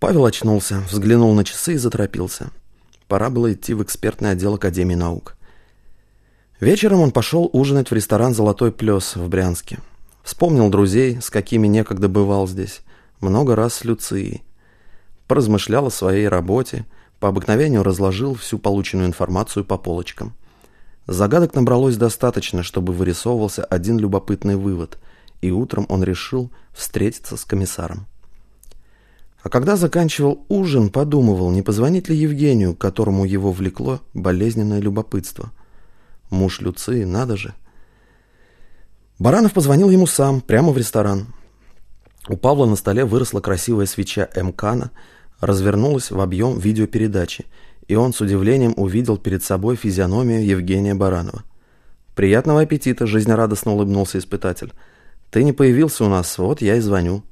Павел очнулся, взглянул на часы и заторопился. Пора было идти в экспертный отдел Академии наук. Вечером он пошел ужинать в ресторан «Золотой плес» в Брянске. Вспомнил друзей, с какими некогда бывал здесь. Много раз с Люцией. Поразмышлял о своей работе, по обыкновению разложил всю полученную информацию по полочкам. Загадок набралось достаточно, чтобы вырисовывался один любопытный вывод, и утром он решил встретиться с комиссаром. А когда заканчивал ужин, подумывал, не позвонить ли Евгению, которому его влекло болезненное любопытство. Муж Люции, надо же. Баранов позвонил ему сам, прямо в ресторан. У Павла на столе выросла красивая свеча МКАНа, развернулась в объем видеопередачи, и он с удивлением увидел перед собой физиономию Евгения Баранова. «Приятного аппетита!» – жизнерадостно улыбнулся испытатель. «Ты не появился у нас, вот я и звоню».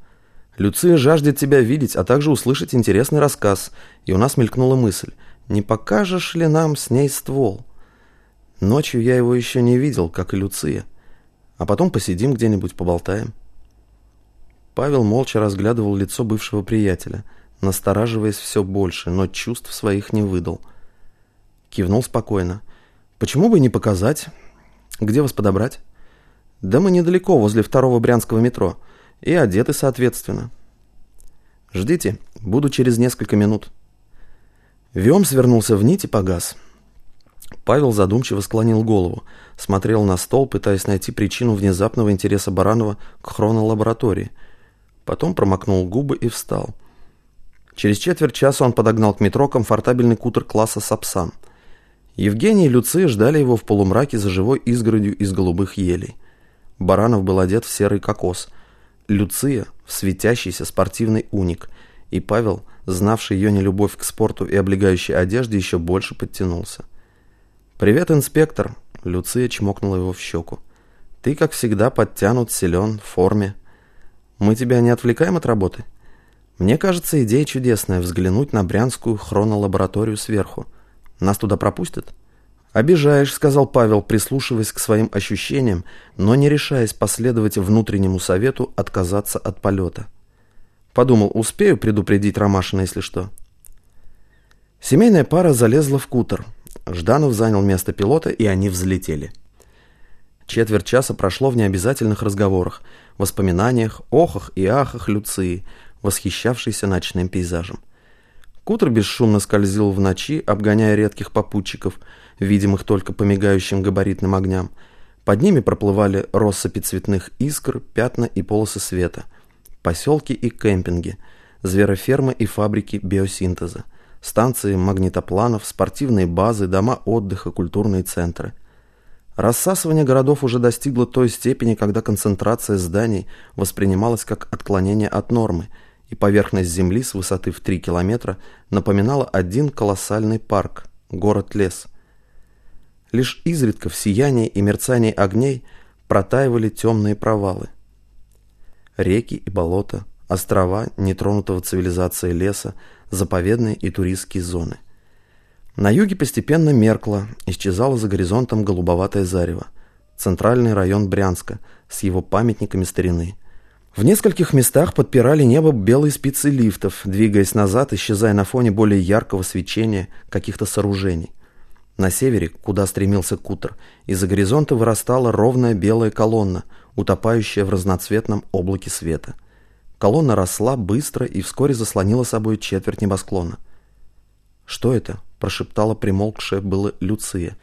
Люция жаждет тебя видеть, а также услышать интересный рассказ, и у нас мелькнула мысль, не покажешь ли нам с ней ствол? Ночью я его еще не видел, как и Люция. А потом посидим где-нибудь, поболтаем. Павел молча разглядывал лицо бывшего приятеля, настораживаясь все больше, но чувств своих не выдал. Кивнул спокойно. «Почему бы не показать? Где вас подобрать?» «Да мы недалеко, возле второго брянского метро и одеты соответственно. Ждите, буду через несколько минут. Вем свернулся в нить и погас. Павел задумчиво склонил голову, смотрел на стол, пытаясь найти причину внезапного интереса Баранова к хронолаборатории. Потом промокнул губы и встал. Через четверть часа он подогнал к метро комфортабельный кутер класса «Сапсан». Евгений и Люция ждали его в полумраке за живой изгородью из голубых елей. Баранов был одет в серый кокос, Люция в светящийся спортивный уник, и Павел, знавший ее нелюбовь к спорту и облегающей одежде, еще больше подтянулся. «Привет, инспектор!» – Люция чмокнула его в щеку. «Ты, как всегда, подтянут, силен, в форме. Мы тебя не отвлекаем от работы?» «Мне кажется, идея чудесная – взглянуть на брянскую хронолабораторию сверху. Нас туда пропустят?» «Обижаешь», — сказал Павел, прислушиваясь к своим ощущениям, но не решаясь последовать внутреннему совету отказаться от полета. Подумал, успею предупредить Ромашина, если что. Семейная пара залезла в кутер. Жданов занял место пилота, и они взлетели. Четверть часа прошло в необязательных разговорах, воспоминаниях, охах и ахах Люции, восхищавшейся ночным пейзажем. Кутер бесшумно скользил в ночи, обгоняя редких попутчиков — видимых только по мигающим габаритным огням. Под ними проплывали россыпи цветных искр, пятна и полосы света. Поселки и кемпинги, зверофермы и фабрики биосинтеза, станции магнитопланов, спортивные базы, дома отдыха, культурные центры. Рассасывание городов уже достигло той степени, когда концентрация зданий воспринималась как отклонение от нормы, и поверхность Земли с высоты в 3 километра напоминала один колоссальный парк, город-лес – Лишь изредка в сиянии и мерцании огней протаивали темные провалы. Реки и болота, острова нетронутого цивилизацией леса, заповедные и туристские зоны. На юге постепенно меркло, исчезало за горизонтом голубоватое зарево. Центральный район Брянска с его памятниками старины. В нескольких местах подпирали небо белые спицы лифтов, двигаясь назад, исчезая на фоне более яркого свечения каких-то сооружений. На севере, куда стремился кутер, из-за горизонта вырастала ровная белая колонна, утопающая в разноцветном облаке света. Колонна росла быстро и вскоре заслонила собой четверть небосклона. «Что это?» – прошептала примолкшая было Люция.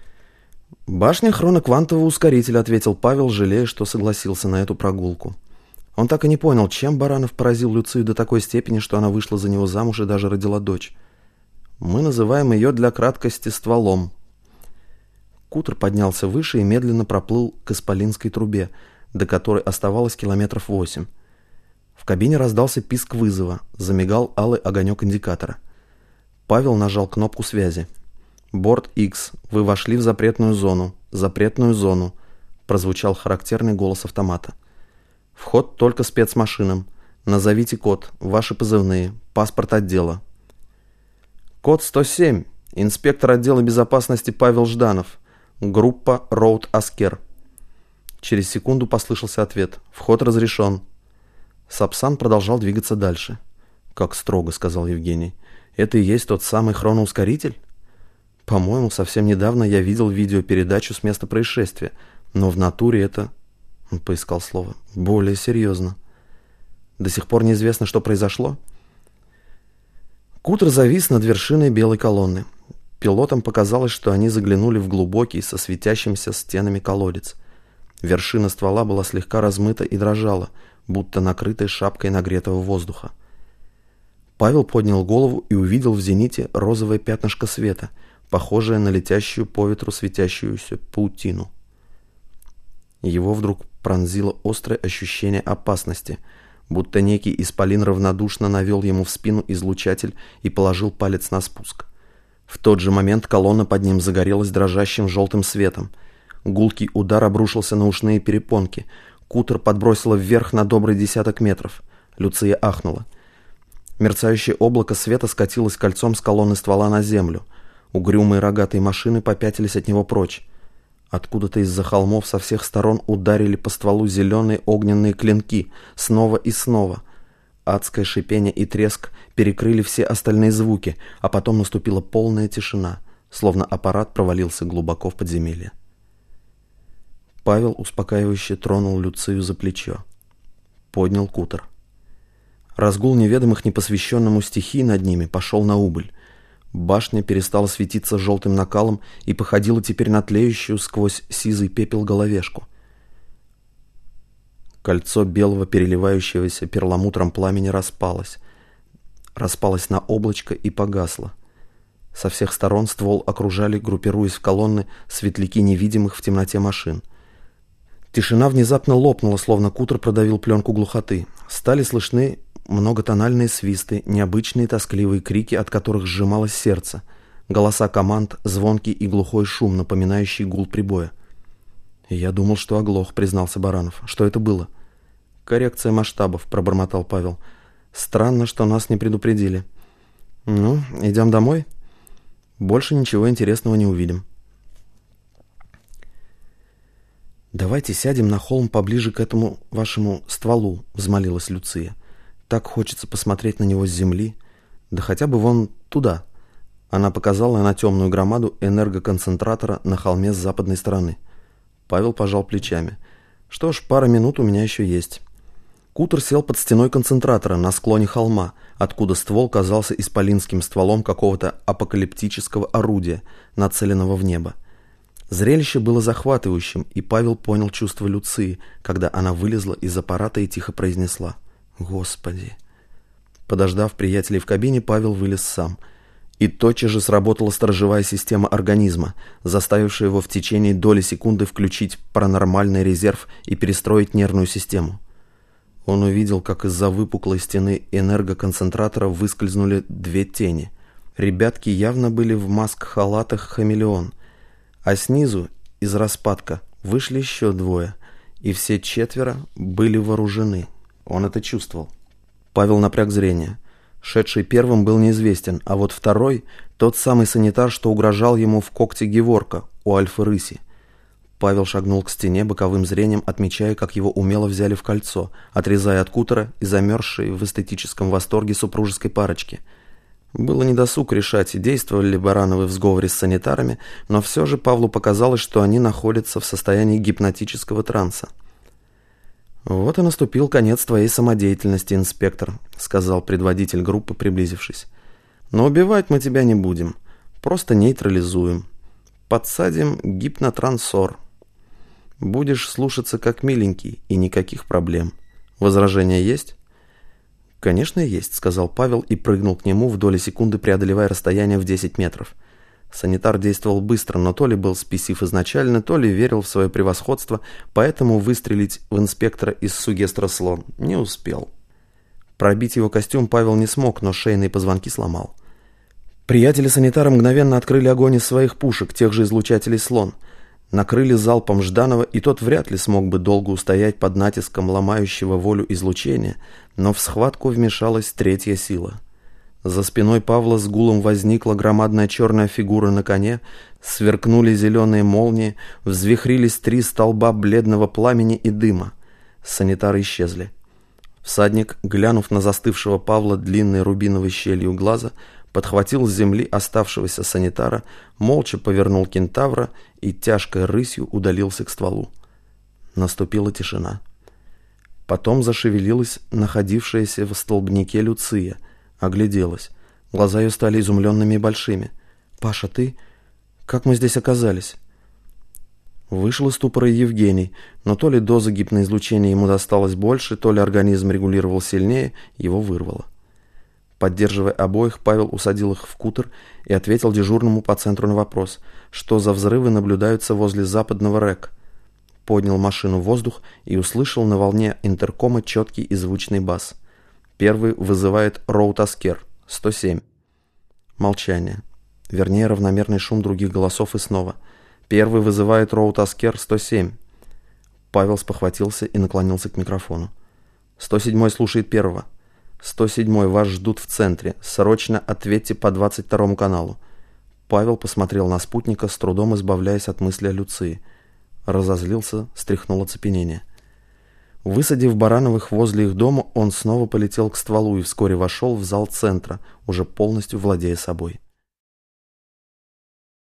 «Башня хроноквантового ускорителя», – ответил Павел, жалея, что согласился на эту прогулку. Он так и не понял, чем Баранов поразил Люцию до такой степени, что она вышла за него замуж и даже родила дочь. «Мы называем ее для краткости стволом», Кутер поднялся выше и медленно проплыл к Исполинской трубе, до которой оставалось километров восемь. В кабине раздался писк вызова, замигал алый огонек индикатора. Павел нажал кнопку связи. «Борт X, вы вошли в запретную зону. Запретную зону», – прозвучал характерный голос автомата. «Вход только спецмашинам. Назовите код, ваши позывные, паспорт отдела». «Код 107. Инспектор отдела безопасности Павел Жданов. Группа Роуд Аскер. Через секунду послышался ответ. Вход разрешен. Сапсан продолжал двигаться дальше. «Как строго», — сказал Евгений. «Это и есть тот самый хроноускоритель?» «По-моему, совсем недавно я видел видеопередачу с места происшествия, но в натуре это...» Поискал слово. «Более серьезно». «До сих пор неизвестно, что произошло?» Кутер завис над вершиной белой колонны. Пилотам показалось, что они заглянули в глубокий, со светящимися стенами колодец. Вершина ствола была слегка размыта и дрожала, будто накрытая шапкой нагретого воздуха. Павел поднял голову и увидел в зените розовое пятнышко света, похожее на летящую по ветру светящуюся паутину. Его вдруг пронзило острое ощущение опасности – будто некий исполин равнодушно навел ему в спину излучатель и положил палец на спуск. В тот же момент колонна под ним загорелась дрожащим желтым светом. Гулкий удар обрушился на ушные перепонки. Кутер подбросило вверх на добрый десяток метров. Люция ахнула. Мерцающее облако света скатилось кольцом с колонны ствола на землю. Угрюмые рогатые машины попятились от него прочь. Откуда-то из-за холмов со всех сторон ударили по стволу зеленые огненные клинки, снова и снова. Адское шипение и треск перекрыли все остальные звуки, а потом наступила полная тишина, словно аппарат провалился глубоко в подземелье. Павел успокаивающе тронул Люцию за плечо. Поднял кутер. Разгул неведомых непосвященному стихии над ними пошел на убыль. Башня перестала светиться желтым накалом и походила теперь на тлеющую сквозь сизый пепел головешку. Кольцо белого переливающегося перламутром пламени распалось. Распалось на облачко и погасло. Со всех сторон ствол окружали, группируясь в колонны, светляки невидимых в темноте машин. Тишина внезапно лопнула, словно кутер продавил пленку глухоты. Стали слышны многотональные свисты, необычные тоскливые крики, от которых сжималось сердце, голоса команд, звонкий и глухой шум, напоминающий гул прибоя. «Я думал, что оглох», — признался Баранов. «Что это было?» «Коррекция масштабов», — пробормотал Павел. «Странно, что нас не предупредили». «Ну, идем домой?» «Больше ничего интересного не увидим». «Давайте сядем на холм поближе к этому вашему стволу», — взмолилась Люция. Так хочется посмотреть на него с земли. Да хотя бы вон туда. Она показала на темную громаду энергоконцентратора на холме с западной стороны. Павел пожал плечами. Что ж, пара минут у меня еще есть. Кутер сел под стеной концентратора на склоне холма, откуда ствол казался исполинским стволом какого-то апокалиптического орудия, нацеленного в небо. Зрелище было захватывающим, и Павел понял чувство Люции, когда она вылезла из аппарата и тихо произнесла – Господи. Подождав приятелей в кабине, Павел вылез сам. И тотчас же сработала сторожевая система организма, заставившая его в течение доли секунды включить паранормальный резерв и перестроить нервную систему. Он увидел, как из-за выпуклой стены энергоконцентратора выскользнули две тени. Ребятки явно были в маск-халатах хамелеон, а снизу, из распадка, вышли еще двое, и все четверо были вооружены. Он это чувствовал. Павел напряг зрение. Шедший первым был неизвестен, а вот второй – тот самый санитар, что угрожал ему в когте Геворка у Альфы-Рыси. Павел шагнул к стене боковым зрением, отмечая, как его умело взяли в кольцо, отрезая от кутера и замерзшей в эстетическом восторге супружеской парочки. Было недосуг решать, действовали ли Барановы в сговоре с санитарами, но все же Павлу показалось, что они находятся в состоянии гипнотического транса. «Вот и наступил конец твоей самодеятельности, инспектор», — сказал предводитель группы, приблизившись. «Но убивать мы тебя не будем. Просто нейтрализуем. Подсадим гипнотрансор. Будешь слушаться как миленький, и никаких проблем. Возражения есть?» «Конечно, есть», — сказал Павел и прыгнул к нему в доли секунды, преодолевая расстояние в 10 метров. Санитар действовал быстро, но то ли был спесив изначально, то ли верил в свое превосходство, поэтому выстрелить в инспектора из Сугестра слон не успел. Пробить его костюм Павел не смог, но шейные позвонки сломал. Приятели санитара мгновенно открыли огонь из своих пушек, тех же излучателей слон. Накрыли залпом Жданова, и тот вряд ли смог бы долго устоять под натиском ломающего волю излучения, но в схватку вмешалась третья сила — за спиной Павла с гулом возникла громадная черная фигура на коне, сверкнули зеленые молнии, взвихрились три столба бледного пламени и дыма. Санитары исчезли. Всадник, глянув на застывшего Павла длинной рубиновой щелью глаза, подхватил с земли оставшегося санитара, молча повернул кентавра и тяжкой рысью удалился к стволу. Наступила тишина. Потом зашевелилась находившаяся в столбнике Люция, огляделась. Глаза ее стали изумленными и большими. «Паша, ты? Как мы здесь оказались?» Вышел из ступора Евгений, но то ли доза гипноизлучения ему досталось больше, то ли организм регулировал сильнее, его вырвало. Поддерживая обоих, Павел усадил их в кутер и ответил дежурному по центру на вопрос, что за взрывы наблюдаются возле западного РЭК. Поднял машину в воздух и услышал на волне интеркома четкий и звучный бас. Первый вызывает Роут Аскер, 107. Молчание. Вернее, равномерный шум других голосов и снова. Первый вызывает Роут Аскер, 107. Павел спохватился и наклонился к микрофону. 107 слушает первого. 107 вас ждут в центре. Срочно ответьте по 22 каналу. Павел посмотрел на спутника, с трудом избавляясь от мысли о Люции. Разозлился, стряхнул оцепенение. Высадив Барановых возле их дома, он снова полетел к стволу и вскоре вошел в зал центра, уже полностью владея собой.